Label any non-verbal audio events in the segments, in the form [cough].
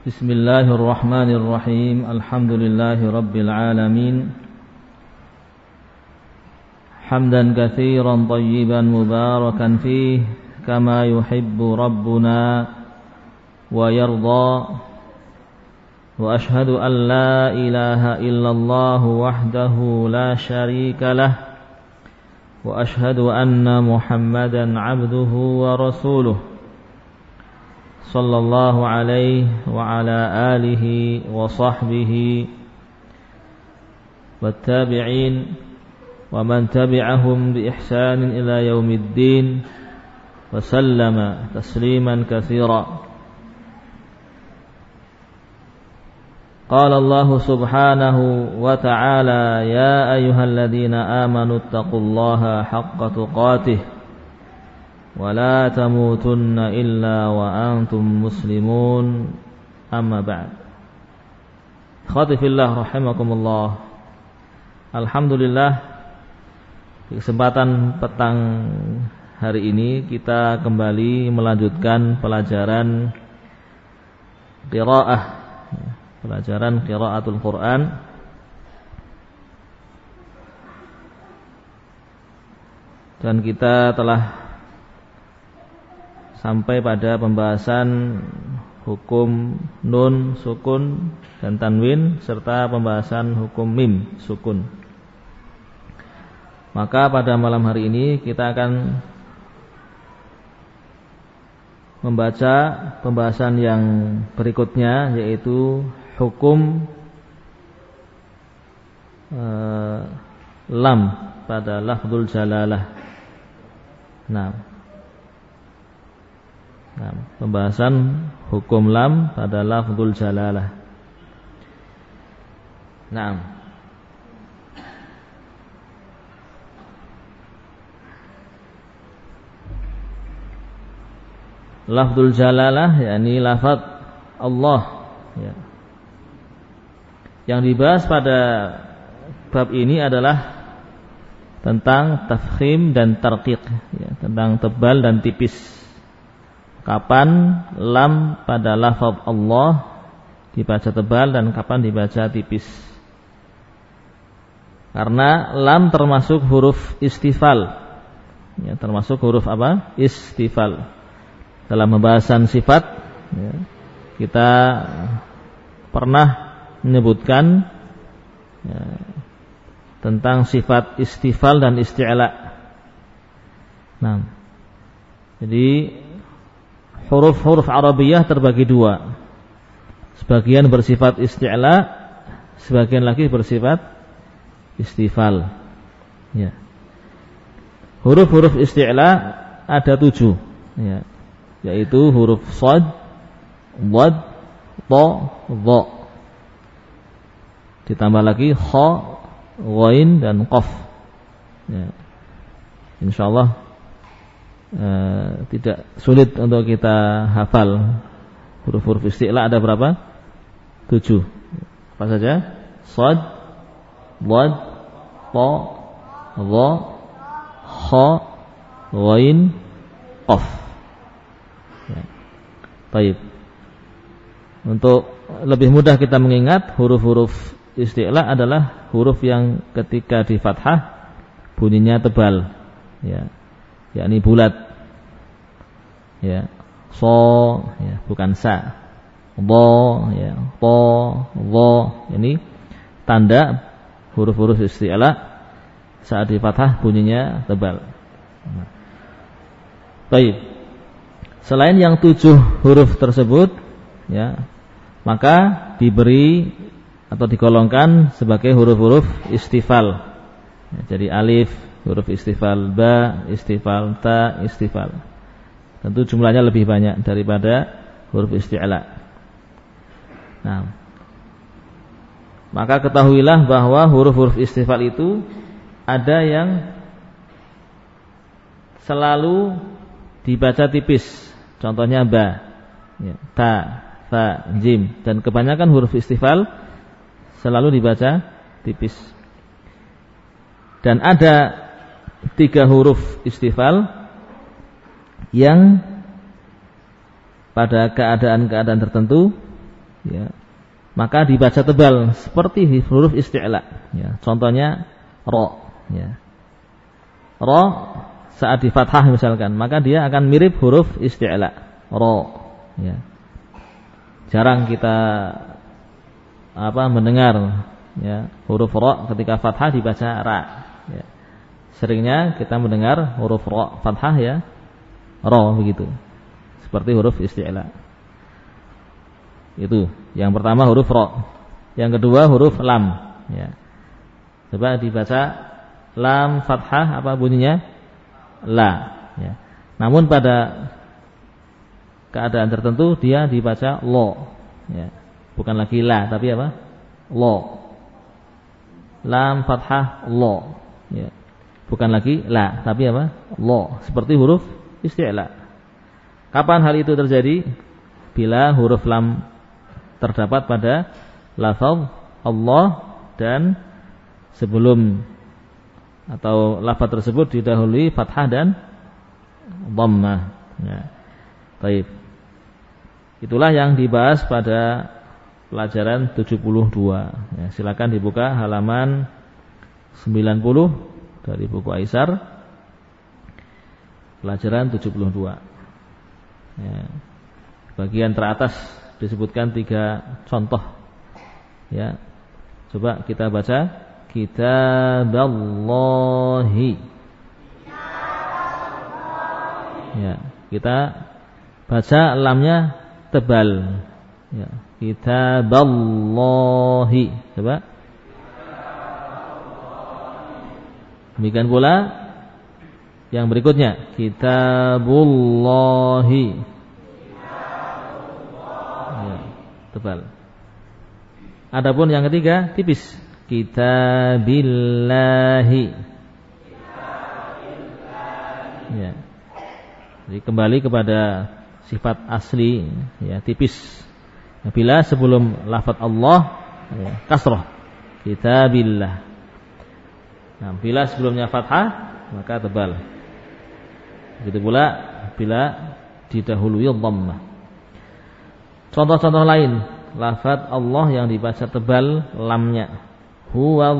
بسم الله الرحمن الرحيم. الحمد لله رب العالمين. حمدا كثيرا طيبا مباركا فيه كما يحب ربنا ويرضى. وأشهد أن لا إله إلا الله وحده لا شريك له. وأشهد أن محمدا عبده ورسوله. صلى الله عليه وعلى آله وصحبه والتابعين ومن تبعهم بإحسان إلى يوم الدين وسلم تسليما كثيرا. قال الله سبحانه وتعالى يا أيها الذين آمنوا اتقوا الله حق تقاته ولا تموتن إلا وأنتم مسلمون أما بعد Khati fillah rahimakumullah Alhamdulillah Kesempatan petang hari ini kita kembali melanjutkan pelajaran Qiraah Pelajaran Qiraatul Quran Dan kita telah sampai pada pembahasan hukum nun sukun dan tanwin serta pembahasan hukum mim sukun. Maka pada malam hari ini kita akan membaca pembahasan yang berikutnya yaitu hukum uh, lam pada lafzul jalalah. Nah, Nah, pembahasan hukum lam pada lafzul jalalah. Nah. Lafzul jalalah yakni lafaz Allah ya. Yang dibahas pada bab ini adalah tentang tafkhim dan tarqiq ya, tentang tebal dan tipis kapan lam pada lafaz Allah dibaca tebal dan kapan dibaca tipis. Karena lam termasuk huruf istifal. Ya, termasuk huruf apa? Istifal. Dalam pembahasan sifat ya, kita pernah menyebutkan ya, tentang sifat istifal dan isti'la. Nah, jadi huruf-huruf Arabiyah terbagi dua. Sebagian bersifat isti'la, sebagian lagi bersifat istifal. Ya. Huruf-huruf isti'la ada tujuh, ya. yaitu huruf sad, wad, to, dha. Ditambah lagi kha, ghain dan qaf. Ya. Insyaallah Eh, tidak sulit untuk kita hafal huruf-huruf isti'la ada berapa? Tujuh. Apa saja? Sad, Wad, Ta, Dha, Kha, Ghain, Qaf. Ya. Baik. Untuk lebih mudah kita mengingat huruf-huruf isti'la adalah huruf yang ketika di fathah bunyinya tebal. Ya yakni bulat. Ya. So ya bukan sa. Bo ya. Po wo ini tanda huruf-huruf isti'la saat di fathah bunyinya tebal. Baik. Selain yang tujuh huruf tersebut ya maka diberi atau digolongkan sebagai huruf-huruf istifal. Ya, jadi alif huruf istifal ba, istifal ta, istifal. Tentu jumlahnya lebih banyak daripada huruf isti'la. Nah, maka ketahuilah bahwa huruf-huruf istifal itu ada yang selalu dibaca tipis. Contohnya ba, ya, ta, fa, jim dan kebanyakan huruf istifal selalu dibaca tipis. Dan ada tiga huruf istifal yang pada keadaan-keadaan tertentu ya, maka dibaca tebal seperti huruf isti'la. Ya, contohnya ro. Ya. Ro saat di fathah misalkan, maka dia akan mirip huruf isti'la. Ro. Ya. Jarang kita apa mendengar ya huruf ro ketika fathah dibaca ra. Ya. Seringnya kita mendengar huruf ro fathah ya ro begitu. Seperti huruf isti'la. Itu yang pertama huruf ro. Yang kedua huruf lam. Ya. Coba dibaca lam fathah apa bunyinya? La. Ya. Namun pada keadaan tertentu dia dibaca lo. Ya. Bukan lagi la tapi apa? Lo. Lam fathah lo. Bukan lagi la tapi apa? Lo. Seperti huruf isti'la. Kapan hal itu terjadi? Bila huruf lam terdapat pada lafaz Allah dan sebelum atau lafaz tersebut didahului fathah dan dhammah. Ya. Baik. Itulah yang dibahas pada pelajaran 72. Ya, silakan dibuka halaman 90 dari buku Aisar. Pelajaran 72. Ya. Bagian teratas disebutkan tiga contoh. Ya. Coba kita baca Kitaballahi. Ya, kita baca lamnya tebal. Ya, Kitaballahi. Coba. Demikian pula yang berikutnya Kitabullahi. tebal. Adapun yang ketiga tipis. Kitabillahi. Ya. Jadi kembali kepada sifat asli ya tipis. Bila sebelum lafaz Allah ya, kasrah kitabillah. Nah, bila sebelumnya fathah maka tebal. Begitu pula bila didahului dhammah. Contoh-contoh lain, lafaz Allah yang dibaca tebal lamnya. Huwallahu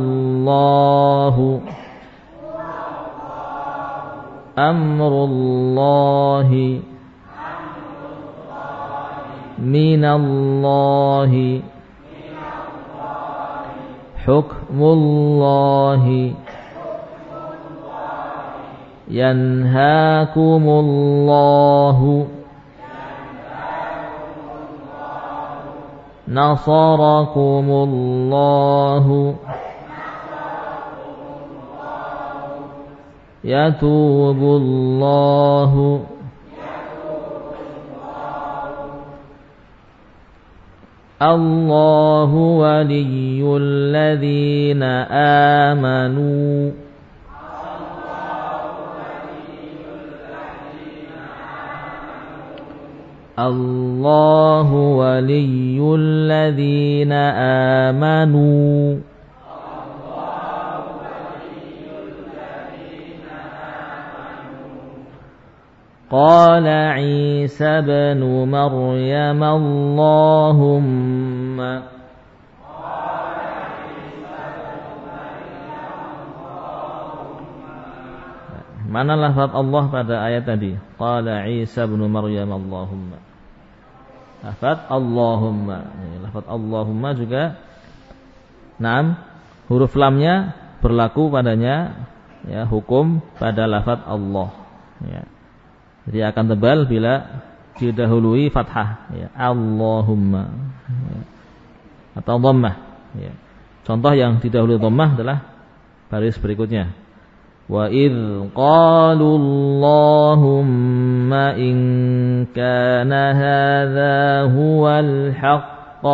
Amrullahi Minallahi Hukmullahi Yanhakumullahu نصركم الله يتوب الله الله ولي الذين آمنوا الله ولي الذين آمنوا قال عيسى بن مريم اللهم Mana lafaz Allah pada ayat tadi? Qala Isa bin Maryam Allahumma. Lafaz Allahumma. Lafaz Allahumma juga Naam, huruf lamnya berlaku padanya ya hukum pada lafaz Allah ya. Jadi akan tebal bila didahului fathah ya. Allahumma ya. atau dhammah ya. Contoh yang didahului dhammah adalah baris berikutnya. وإذ قالوا اللهم إن كان هذا هو الحق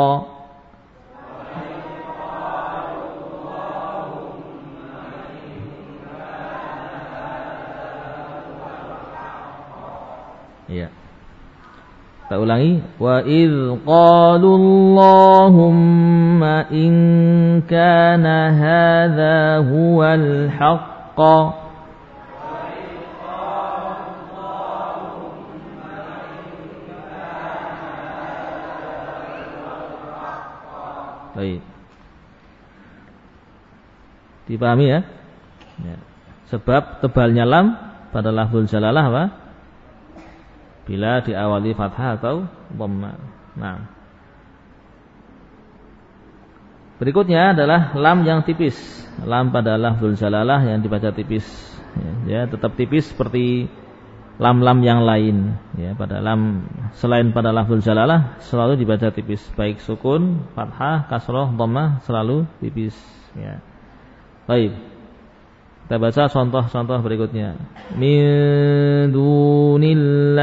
Ya. Kita ulangi. Wa idh qalu Allahumma in kana hadha huwal haqq حقا Baik. Dipahami ya? ya. Sebab tebalnya lam pada lafzul jalalah apa? Bila diawali fathah atau dhamma. Nah. Berikutnya adalah lam yang tipis. Lam pada lafzul jalalah yang dibaca tipis. Ya, tetap tipis seperti lam-lam yang lain. Ya pada lam selain pada lafzul jalalah selalu dibaca tipis. Baik sukun fathah kasroh dhammah selalu tipis. Ya. Baik. Kita baca contoh-contoh berikutnya. Min dunillahi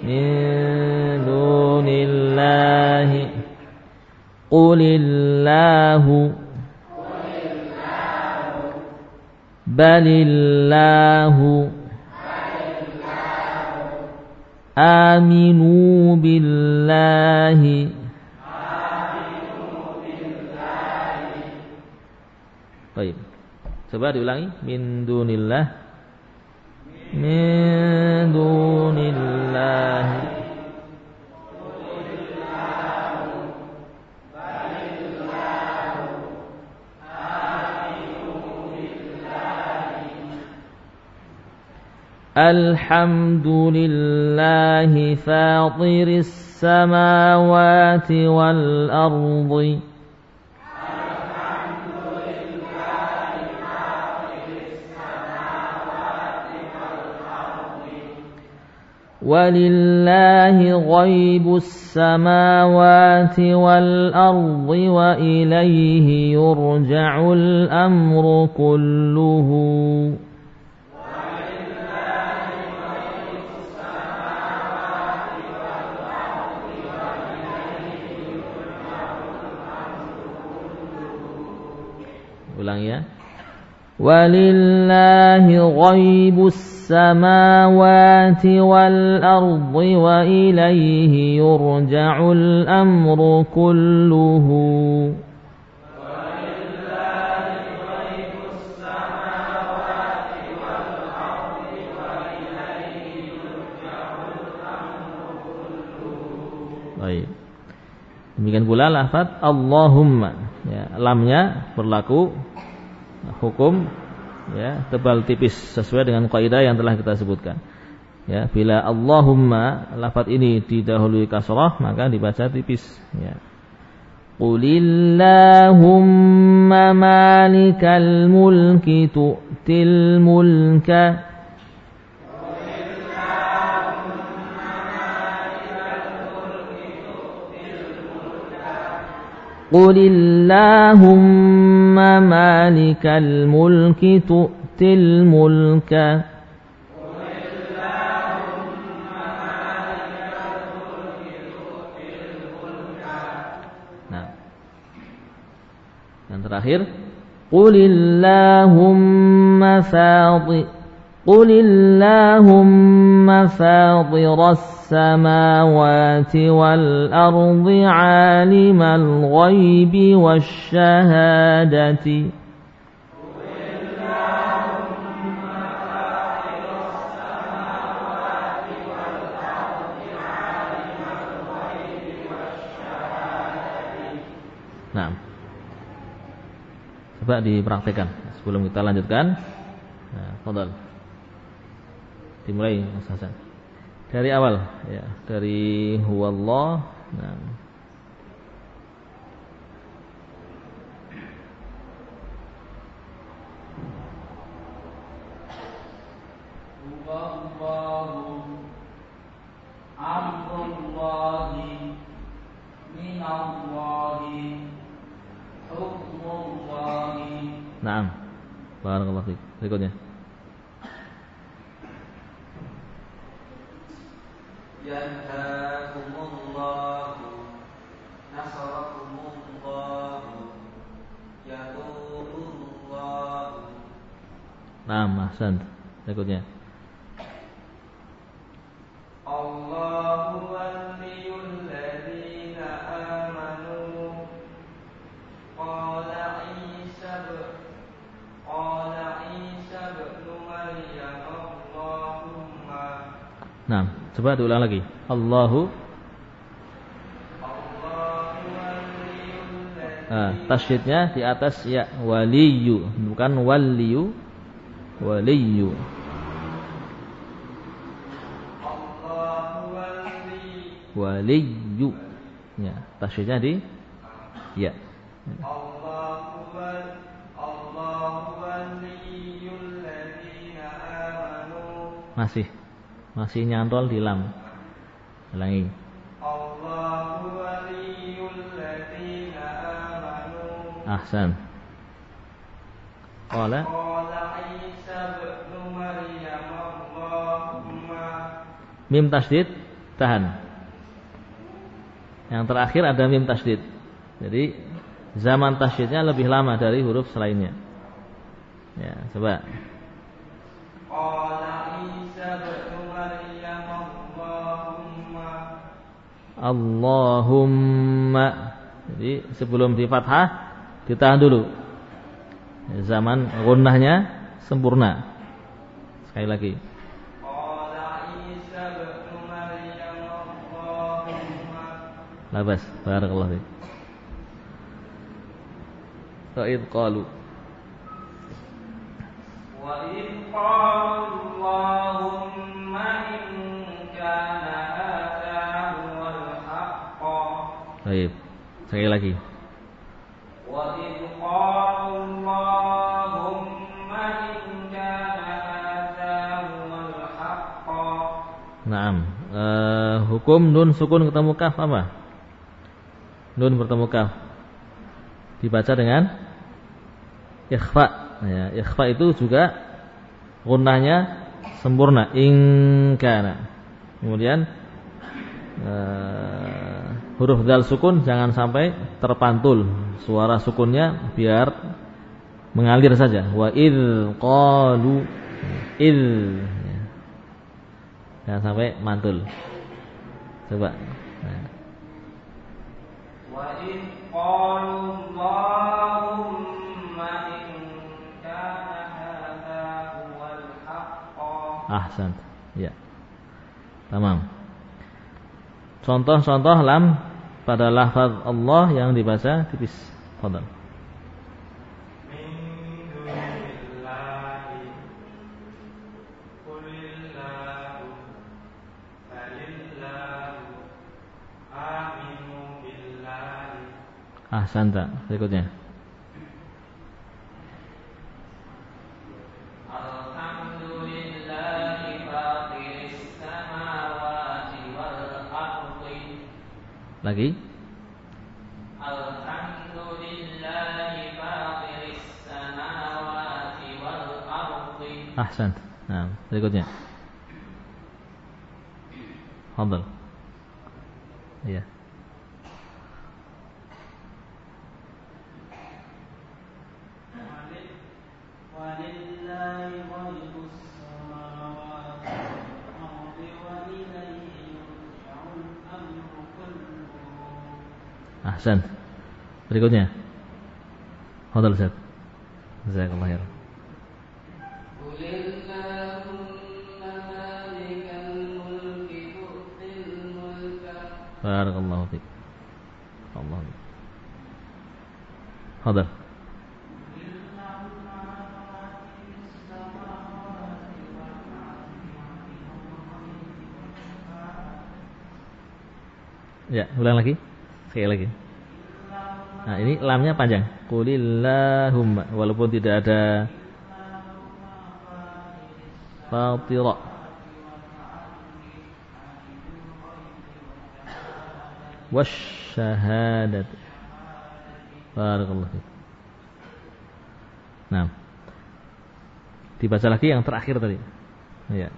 min qulillahu balillahu آمنوا بالله Baik. Coba diulangi min dunillah min dunillah الحمد لله فاطر السماوات والأرض. ولله غيب السماوات والأرض وإليه يرجع الأمر كله. Ulang ya walillahi ghaibus samawati wal ardi wa ilaihi yurja'ul amru kulluhu Demikian pula lafaz Allahumma. Ya, lamnya berlaku hukum ya tebal tipis sesuai dengan kaidah yang telah kita sebutkan. Ya, bila Allahumma lafaz ini didahului kasrah maka dibaca tipis ya. Qulillahumma malikal mulki tu'til mulka قل اللهم مالك الملك تؤتي الملك نعم. Terakhir, قل اللهم فاضئ Qulillahumma fadhiras السماوات والأرض عالم الغيب والشهادة Nah, coba dipraktekkan sebelum kita lanjutkan. Nah, Fadal. Dimulai Mas Hasan dari awal ya dari huwallah nah. Naam. Barakallahu fiik. Berikutnya. ينهاكم الله نصركم الله يقول الله. نعم أحسنت. تقول يعني. الله. Coba diulang lagi. Allahu uh, tasydidnya di atas ya waliyu. Bukan waliyu. Waliyu. Waliyu. Ya tasydidnya di ya. Masih masih nyantol di lam ulangi Ahsan. Qala Mim tasdid tahan. Yang terakhir ada mim tasdid. Jadi zaman tasdidnya lebih lama dari huruf selainnya. Ya, coba. Allahumma. Jadi sebelum di fathah Ditahan dulu. Zaman gunnahnya sempurna. Sekali lagi. Labas, barakallahu fiik. Qalu Wa qalu Allahumma in kana Sekali lagi. Naam. Uh, hukum nun sukun ketemu kaf apa? Nun bertemu kaf. Dibaca dengan ikhfa. Ya, ikhfa itu juga gunnahnya sempurna. Ingkana. Kemudian uh, huruf dal sukun jangan sampai terpantul. Suara sukunnya biar mengalir saja. Wa id qalu id Jangan sampai mantul. Coba. Nah. Ahsan. Ya. Tamam. Contoh-contoh lam pada lafaz Allah yang dibaca tipis. Fadal. Ah, santa. Berikutnya. Lagi. Ahsan. Nah, berikutnya. Fadal. Iya. Ahsan. Berikutnya. Hadal Ustaz. Jazakallah khair. Barakallahu fiik. Allah. Hadal. Ya, ulang lagi. Sekali lagi. Nah, ini lamnya panjang. Qulillahumma walaupun tidak ada fatira. Wasyahadat. Barakallahu Nah. Dibaca lagi yang terakhir tadi. Ya.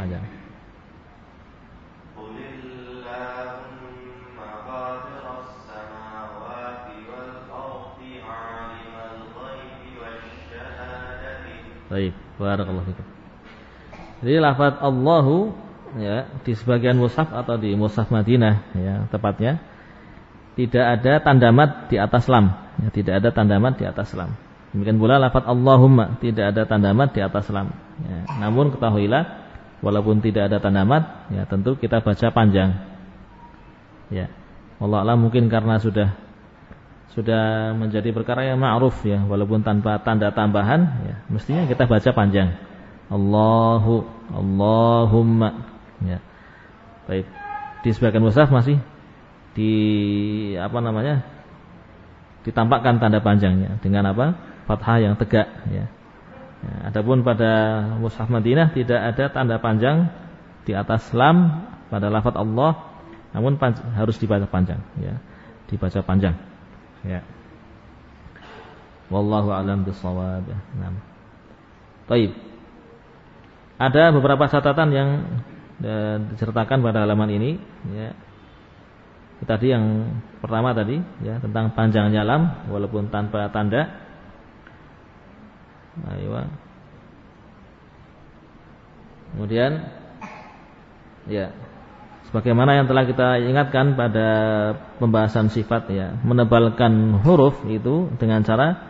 Panjang. Baik, barakallahu fikum. Jadi lafaz Allahu ya di sebagian mushaf atau di mushaf Madinah ya tepatnya tidak ada tanda mat di atas lam, ya, tidak ada tanda mat di atas lam. Demikian pula lafaz Allahumma tidak ada tanda mat di atas lam. Ya, namun ketahuilah walaupun tidak ada tanda mat, ya tentu kita baca panjang. Ya. Allah Allah mungkin karena sudah sudah menjadi perkara yang ma'ruf ya, walaupun tanpa tanda tambahan ya, mestinya kita baca panjang. Allahu Allahumma ya. Baik. Di sebagian mushaf masih di apa namanya? ditampakkan tanda panjangnya dengan apa? fathah yang tegak ya. ya adapun pada mushaf Madinah tidak ada tanda panjang di atas lam pada lafaz Allah namun harus dibaca panjang ya. Dibaca panjang. Ya. Wallahu a'lam bishawab. Nah. Baik. Ada beberapa catatan yang eh, diceritakan pada halaman ini ya. Tadi yang pertama tadi ya tentang panjangnya lam walaupun tanpa tanda. Ayo. Kemudian ya Sebagaimana yang telah kita ingatkan pada pembahasan sifat ya, menebalkan huruf itu dengan cara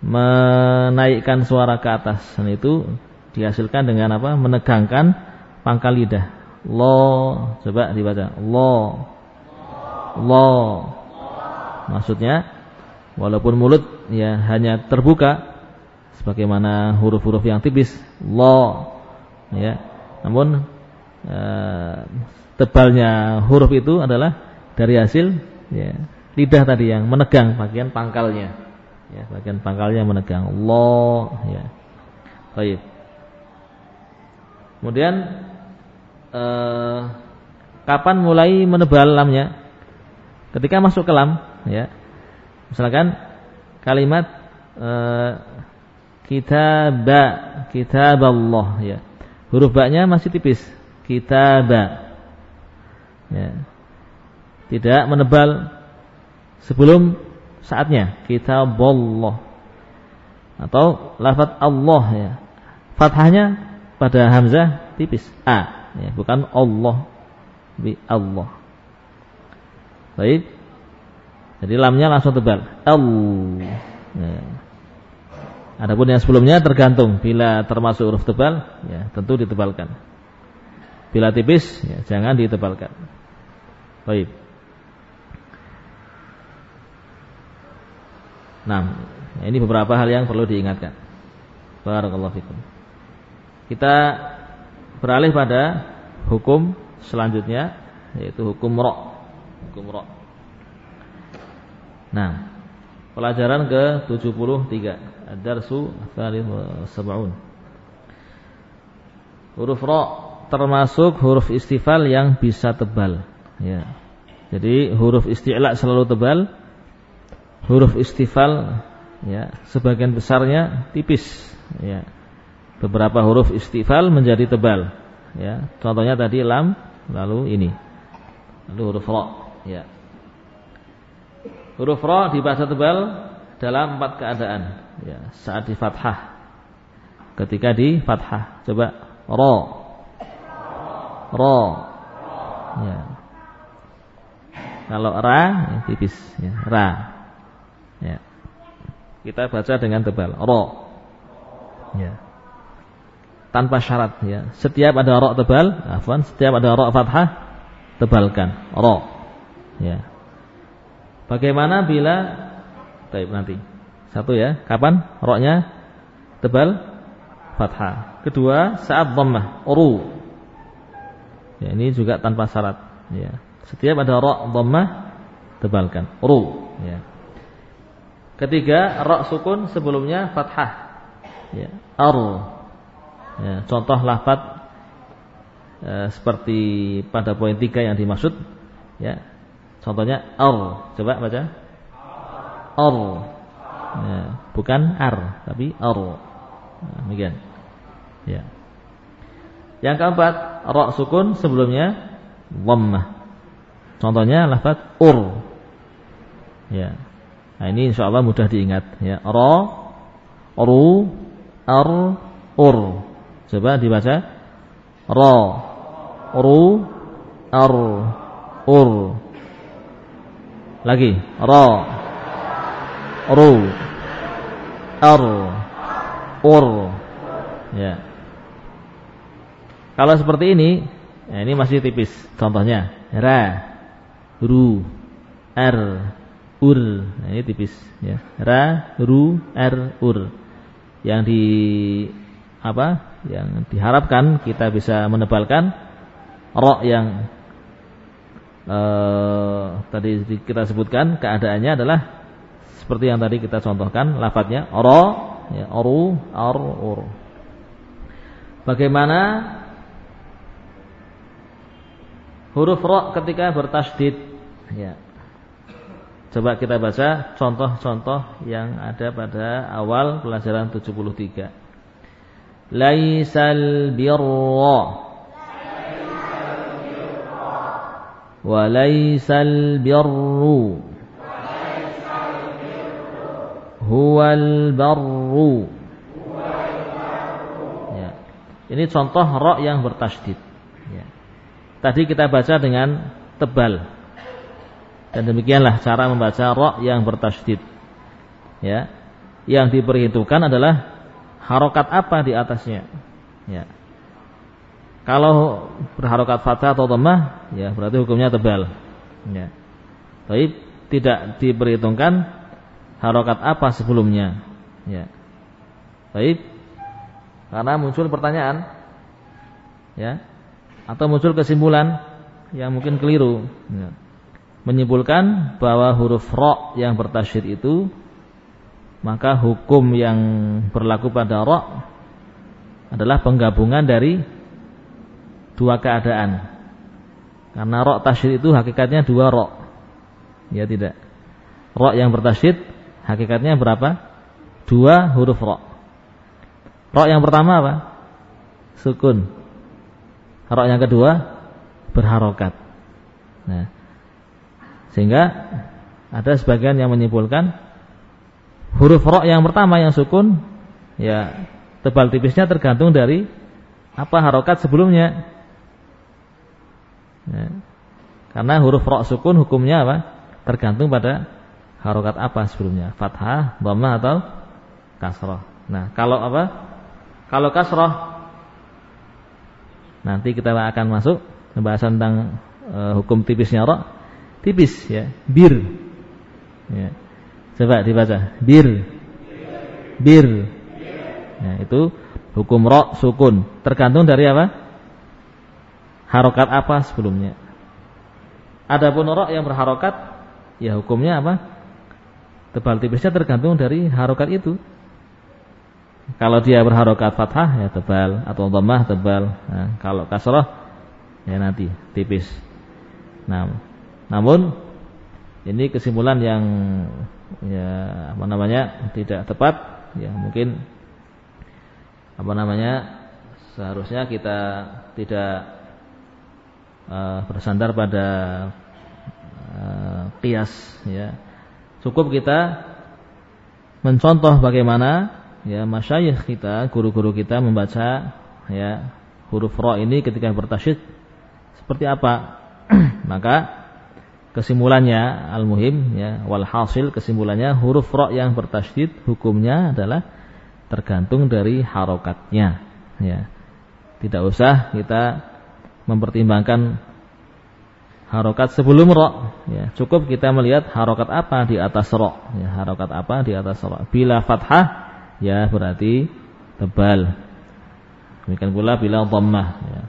menaikkan suara ke atas dan itu dihasilkan dengan apa? Menegangkan pangkal lidah. Lo, coba dibaca. Lo, lo. Maksudnya, walaupun mulut ya hanya terbuka, sebagaimana huruf-huruf yang tipis, lo, ya. Namun eh, tebalnya huruf itu adalah dari hasil ya, lidah tadi yang menegang bagian pangkalnya. Ya, bagian pangkalnya menegang. Allah ya. Baik. Kemudian eh, kapan mulai menebal lamnya? Ketika masuk ke lam, ya. Misalkan kalimat eh, kitaba, kitab Allah ya. Huruf ba-nya masih tipis. Kitaba ya. tidak menebal sebelum saatnya. Kita bolloh atau lafat Allah ya. Fathahnya pada hamzah tipis. A ya, bukan Allah. Bi Allah. Baik. Jadi lamnya langsung tebal. Al. Ya. Adapun yang sebelumnya tergantung. Bila termasuk huruf tebal ya tentu ditebalkan. Bila tipis ya jangan ditebalkan. Baik. Nah, ini beberapa hal yang perlu diingatkan. Barakallahu fikum. Kita beralih pada hukum selanjutnya yaitu hukum ro. Hukum ro. Nah, pelajaran ke-73 Ad-Darsu Huruf ro termasuk huruf istifal yang bisa tebal Ya. Jadi huruf isti'la selalu tebal. Huruf istifal ya, sebagian besarnya tipis ya. Beberapa huruf istifal menjadi tebal ya. Contohnya tadi lam lalu ini. Lalu huruf ra ya. Huruf ra dibaca tebal dalam empat keadaan ya, saat di fathah. Ketika di fathah, coba ra. Ra. Ya. Kalau ra ya, tipis ya, ra. Ya. Kita baca dengan tebal. Ro. Ya. Tanpa syarat ya. Setiap ada ro tebal, afwan, setiap ada ro fathah tebalkan. Ro. Ya. Bagaimana bila Baik nanti. Satu ya, kapan roknya tebal? Fathah. Kedua, saat dhammah, uru. Ya, ini juga tanpa syarat, ya. Setiap ada ra dhammah tebalkan. Ru ya. Ketiga, ra sukun sebelumnya fathah. Ya, ar. Ya, contoh lafaz e, seperti pada poin tiga yang dimaksud ya. Contohnya ar. Coba baca. Ar. Ya, bukan ar, tapi ar. Nah, demikian. Ya. Yang keempat, ra sukun sebelumnya dhammah. Contohnya lafaz ur. Ya. Nah, ini insya Allah mudah diingat ya. Ra, ru, ar, ur. Coba dibaca. Ra, ru, ar, ur. Lagi. Ra, ru, ar, ur. Ya. Kalau seperti ini, ya ini masih tipis. Contohnya, ra, ru, ar, ur. Nah, ini tipis ya. Ra, ru, er, ur. Yang di apa? Yang diharapkan kita bisa menebalkan ro yang eh, tadi kita sebutkan keadaannya adalah seperti yang tadi kita contohkan lafadznya ro ya oru ar ur. Bagaimana huruf ro ketika bertasdid ya Coba kita baca contoh-contoh yang ada pada awal pelajaran 73. Laisal birra wa laisal birru huwal barru ya. Ini contoh ro yang bertasdid. Tadi kita baca dengan tebal dan demikianlah cara membaca ro yang bertasydid. Ya. Yang diperhitungkan adalah harokat apa di atasnya. Ya. Kalau berharokat fathah atau dhammah, ya berarti hukumnya tebal. Ya. Tapi tidak diperhitungkan harokat apa sebelumnya. Ya. Baik. Karena muncul pertanyaan ya atau muncul kesimpulan yang mungkin keliru. Ya menyimpulkan bahwa huruf ro yang bertasyir itu maka hukum yang berlaku pada ro adalah penggabungan dari dua keadaan. Karena ro tasyir itu hakikatnya dua ro. Ya tidak. Ro yang bertasyid hakikatnya berapa? Dua huruf ro. Ro yang pertama apa? Sukun. Ro yang kedua berharokat. Nah, sehingga ada sebagian yang menyimpulkan huruf ro yang pertama yang sukun ya tebal tipisnya tergantung dari apa harokat sebelumnya. Ya. Karena huruf ro sukun hukumnya apa? Tergantung pada harokat apa sebelumnya, fathah, dhammah atau kasroh. Nah, kalau apa? Kalau kasroh nanti kita akan masuk pembahasan tentang e, hukum tipisnya ro tipis ya. Bir. Ya. coba dibaca. Bir. Bir. Ya, itu hukum ro sukun. Tergantung dari apa? Harokat apa sebelumnya. Adapun ro yang berharokat ya hukumnya apa? Tebal tipisnya tergantung dari harokat itu kalau dia berharokat fathah ya tebal. Atau dhammah tebal. Nah, kalau kasroh ya nanti tipis. Nah namun ini kesimpulan yang ya apa namanya tidak tepat. Ya mungkin apa namanya seharusnya kita tidak uh, bersandar pada uh, kias ya. Cukup kita mencontoh bagaimana ya masyayikh kita guru-guru kita membaca ya huruf ro ini ketika bertasyid seperti apa? [clears throat] Maka kesimpulannya al-muhim ya wal hasil kesimpulannya huruf ro yang bertasydid hukumnya adalah tergantung dari harokatnya ya. Tidak usah kita mempertimbangkan harokat sebelum ro ya. Cukup kita melihat harokat apa di atas ro ya harokat apa di atas ro bila fathah ya berarti tebal. Demikian pula bila dhammah ya.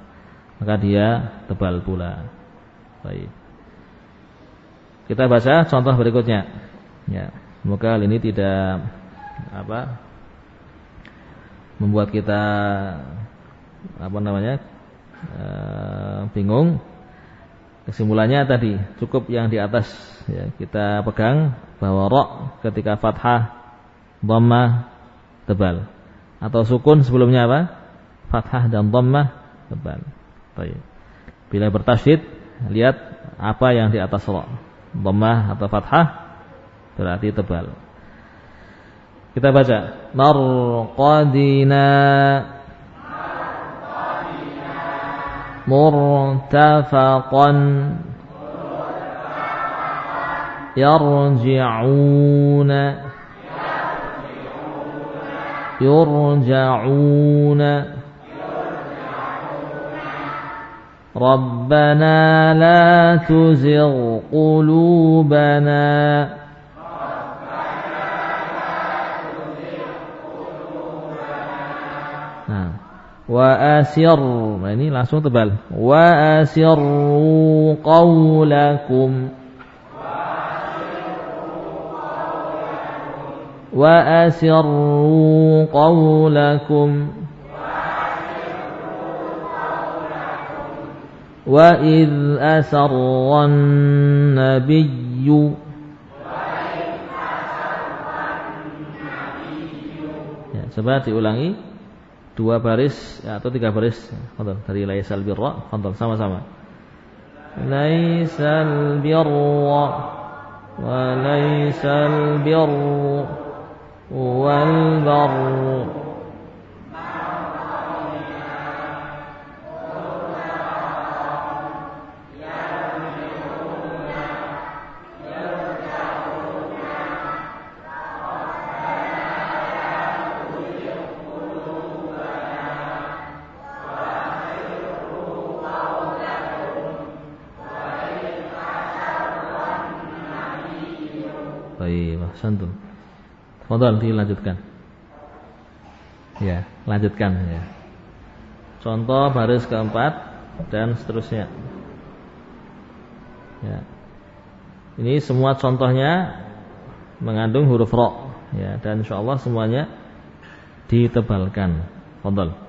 Maka dia tebal pula. Baik. Kita baca contoh berikutnya. Ya, semoga hal ini tidak apa membuat kita apa namanya e, bingung. Kesimpulannya tadi cukup yang di atas ya, kita pegang bahwa rok ketika fathah dhammah tebal atau sukun sebelumnya apa? Fathah dan dhammah tebal. Baik. Bila bertasydid lihat apa yang di atas rok dhammah atau fathah berarti tebal. Kita baca marqadina murtafaqan yarji'una يرجعون. ربنا لا تزغ قلوبنا وأسر يعني لا langsung tebal. وأسر قولكم. Asirru qawlakum. Wa idh asarra nabiyyu Coba diulangi. Dua baris atau tiga baris. Fadal, dari laisal birra. Fadal, sama-sama. Laisal birra. Wa laisal birra والبر Fadal dilanjutkan. Ya, lanjutkan ya. Contoh baris keempat dan seterusnya. Ya. Ini semua contohnya mengandung huruf ro ya dan insyaallah semuanya ditebalkan. Fadal.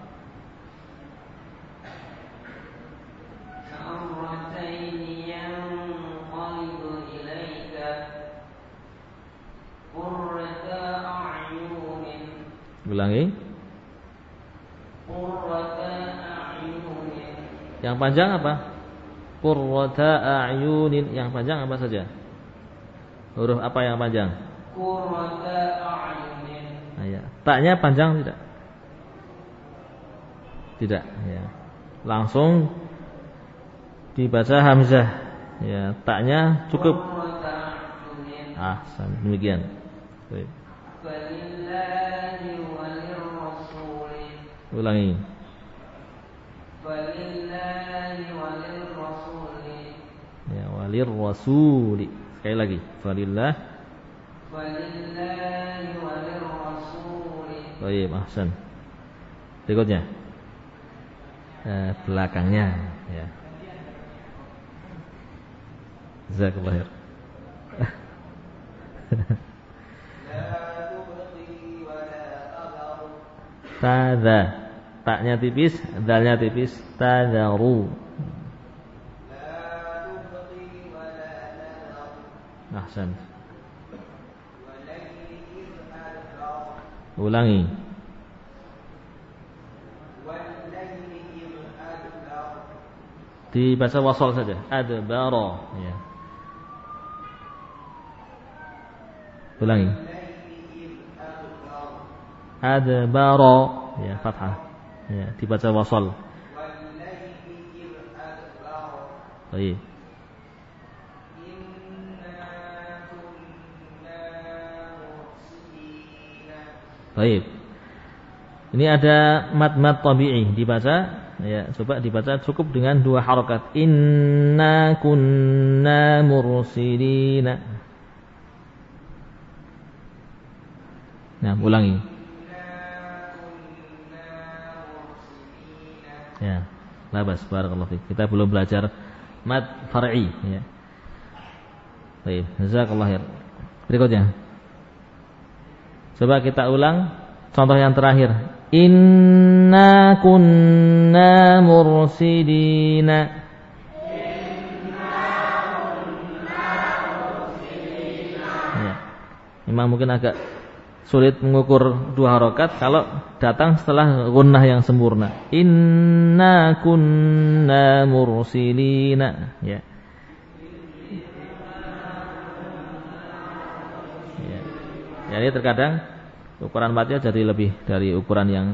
Ulangi. Yang panjang apa? Qurrata a'yunin. Yang panjang apa saja? Huruf apa yang panjang? Qurrata a'yunin. Nah, ya. Taknya panjang tidak? Tidak, ya. Langsung dibaca hamzah. Ya, taknya cukup. Ah, demikian. Baik. Ulangi. Ya, walir rasuli. Sekali lagi. Falillah. Walillahi walir rasuli. Baik, ahsan. Berikutnya. Eh, belakangnya ya. Jazakallah khair. [laughs] Tada taknya tipis, dalnya tipis, tadaru. Ahsan. Ulangi. Dibaca wasal saja. Adbara. Ya. Ulangi. Adbara. Ya, fathah ya, dibaca wasal. Baik. Baik. Ini ada mat-mat tabi'i dibaca ya coba dibaca cukup dengan dua harokat inna kunna mursilina nah ulangi Ya, labas barakallahu fik. Kita belum belajar mad far'i ya. Baik, jazakallahu khair. Berikutnya. Coba kita ulang contoh yang terakhir. Inna kunna mursidina. Ya. Memang mungkin agak sulit mengukur dua harokat kalau datang setelah gunnah yang sempurna. Inna kunna mursilina. Ya. ya. Jadi terkadang ukuran matnya jadi lebih dari ukuran yang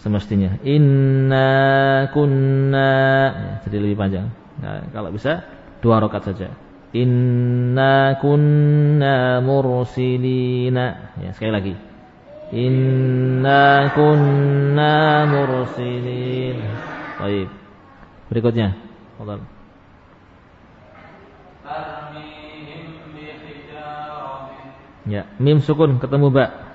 semestinya. Inna kunna ya, jadi lebih panjang. Nah, kalau bisa dua harokat saja. Inna kunna mursilina. Ya, sekali lagi. Inna kunna mursilin. Baik. Berikutnya. Fadal. Ya, mim sukun ketemu ba.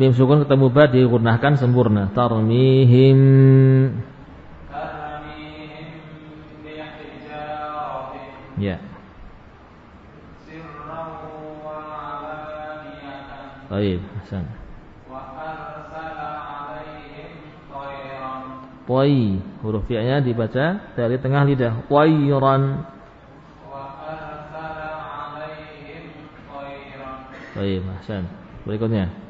Mim sukun ketemu ba digunahkan sempurna. Tarmihim. Ya. Baik, Hasan. Wai, huruf ya dibaca dari tengah lidah. Wairan. Baik, Hasan. Berikutnya.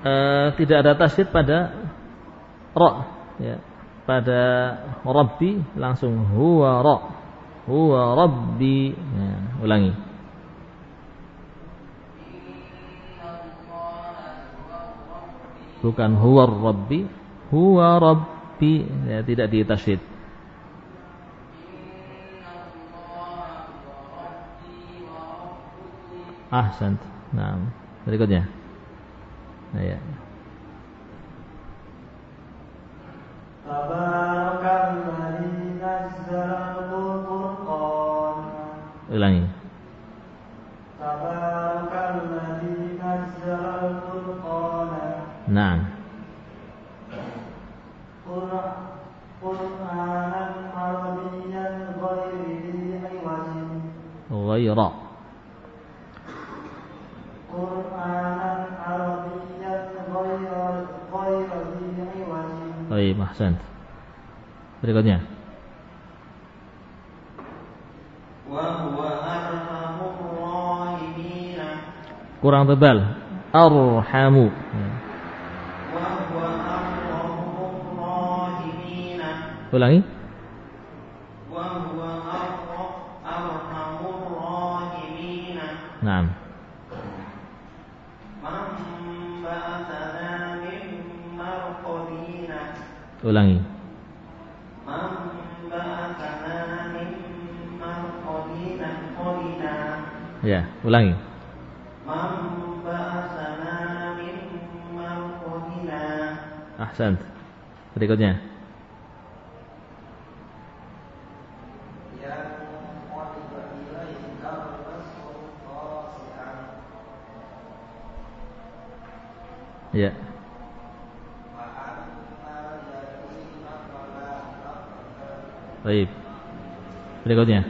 E, tidak ada tasydid pada ra ya. Pada rabbi langsung huwa ra. Huwa rabbi. Ya, ulangi. Bukan huwa rabbi, huwa rabbi. Ya, tidak ditasydid. Ahsant. Nah, berikutnya. Nah, ya. Berikutnya. Kurang tebal. Arhamu. Ulangi. Naam. Ulangi. Ya, ulangi. Ahsan. Berikutnya. Ya. Baik. Berikutnya.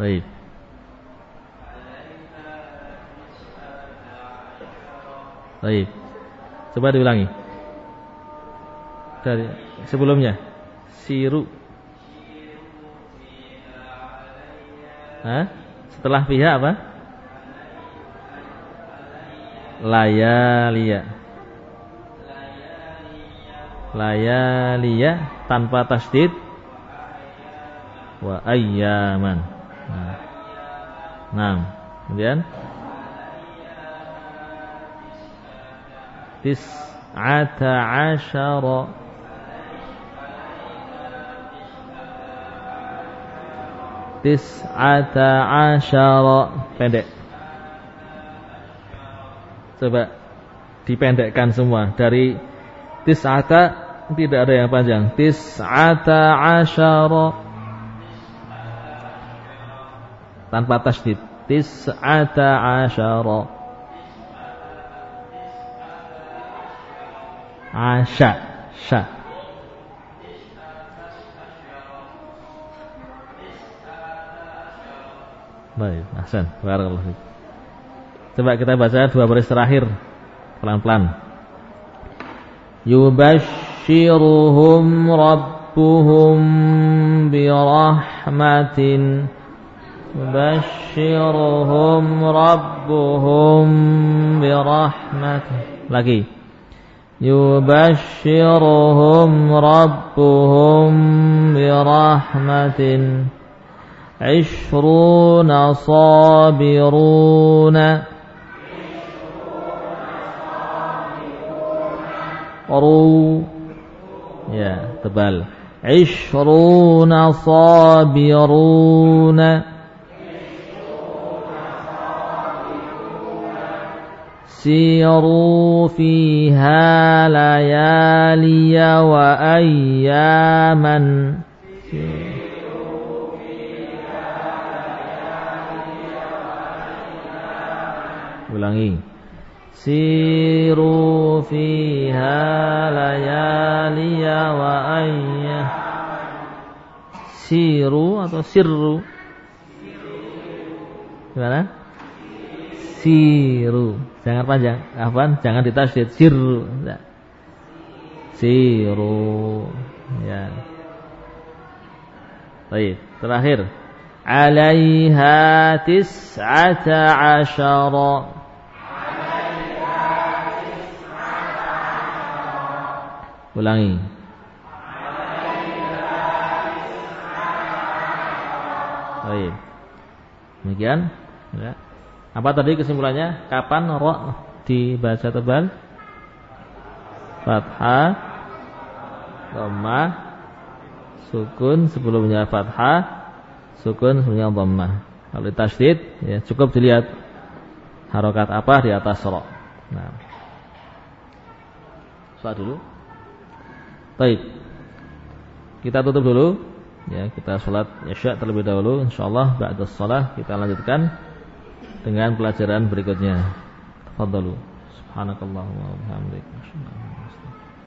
Baik. Baik. Coba diulangi. Dari sebelumnya. Siru. Hah? Setelah pihak apa? Layalia. Layalia tanpa tasdid wa ayyaman nah kemudian? Tis'ata asyara. Tis'ata asyara. Pendek. Coba dipendekkan semua. Dari tis'ata tidak ada yang panjang. Tis'ata asyara tanpa tasdid tis'ata asyara asya sya Baik, ahsan. Barakallahu Coba kita baca dua baris terakhir pelan-pelan. Yubashshiruhum rabbuhum birahmatin Yubashshiruhum rabbuhum birahmatin Lagi يبشرهم ربهم برحمة عشرون صابرون رو ya tebal عشرون صابرون سيروا فيها ليالي وأياما ulangi siru fiha layaliya wa ayya siru atau sirru gimana Siru. Jangan panjang. Apa jangan ditasydid siru. Siru. Ya. Baik terakhir. Alaiha tis'ata asyara. Ulangi. Baik. Demikian. Ya apa tadi kesimpulannya? Kapan ro dibaca tebal? Fathah, dhammah, sukun sebelumnya fathah, sukun sebelumnya dhammah. Kalau tasydid ya cukup dilihat harokat apa di atas ro. Nah. Salat dulu. Baik. Kita tutup dulu. Ya, kita sholat isya terlebih dahulu. Insyaallah ba'da shalah kita lanjutkan dengan pelajaran berikutnya. Tafadhalu. Subhanakallahumma wa bihamdika.